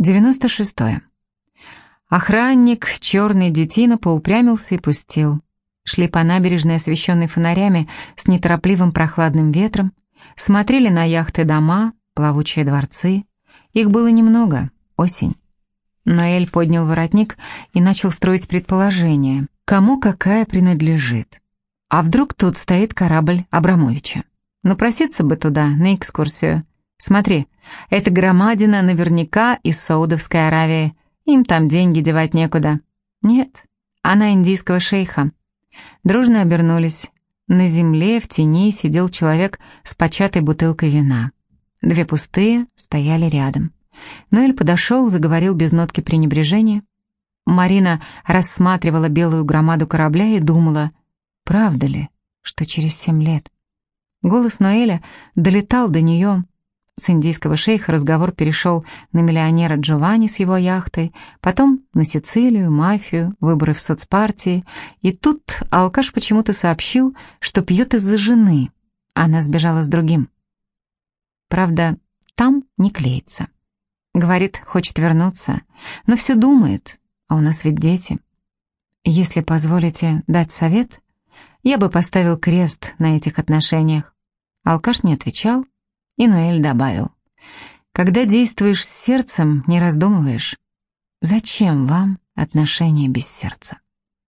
96. -е. Охранник, черный детина, поупрямился и пустил. Шли по набережной, освещенной фонарями, с неторопливым прохладным ветром, смотрели на яхты дома, плавучие дворцы. Их было немного, осень. Ноэль поднял воротник и начал строить предположение, кому какая принадлежит. А вдруг тут стоит корабль Абрамовича? Ну, проситься бы туда, на экскурсию. Смотри, эта громадина наверняка из Саудовской Аравии. Им там деньги девать некуда. Нет, она индийского шейха. Дружно обернулись. На земле в тени сидел человек с початой бутылкой вина. Две пустые стояли рядом. Ноэль подошел, заговорил без нотки пренебрежения. Марина рассматривала белую громаду корабля и думала, правда ли, что через семь лет. Голос Ноэля долетал до нее, с индийского шейха разговор перешел на миллионера Джованни с его яхтой, потом на Сицилию, мафию, выборы в соцпартии. И тут алкаш почему-то сообщил, что пьет из-за жены. Она сбежала с другим. Правда, там не клеится. Говорит, хочет вернуться, но все думает, а у нас ведь дети. Если позволите дать совет, я бы поставил крест на этих отношениях. Алкаш не отвечал, и Ноэль добавил. «Когда действуешь с сердцем, не раздумываешь. Зачем вам отношения без сердца?»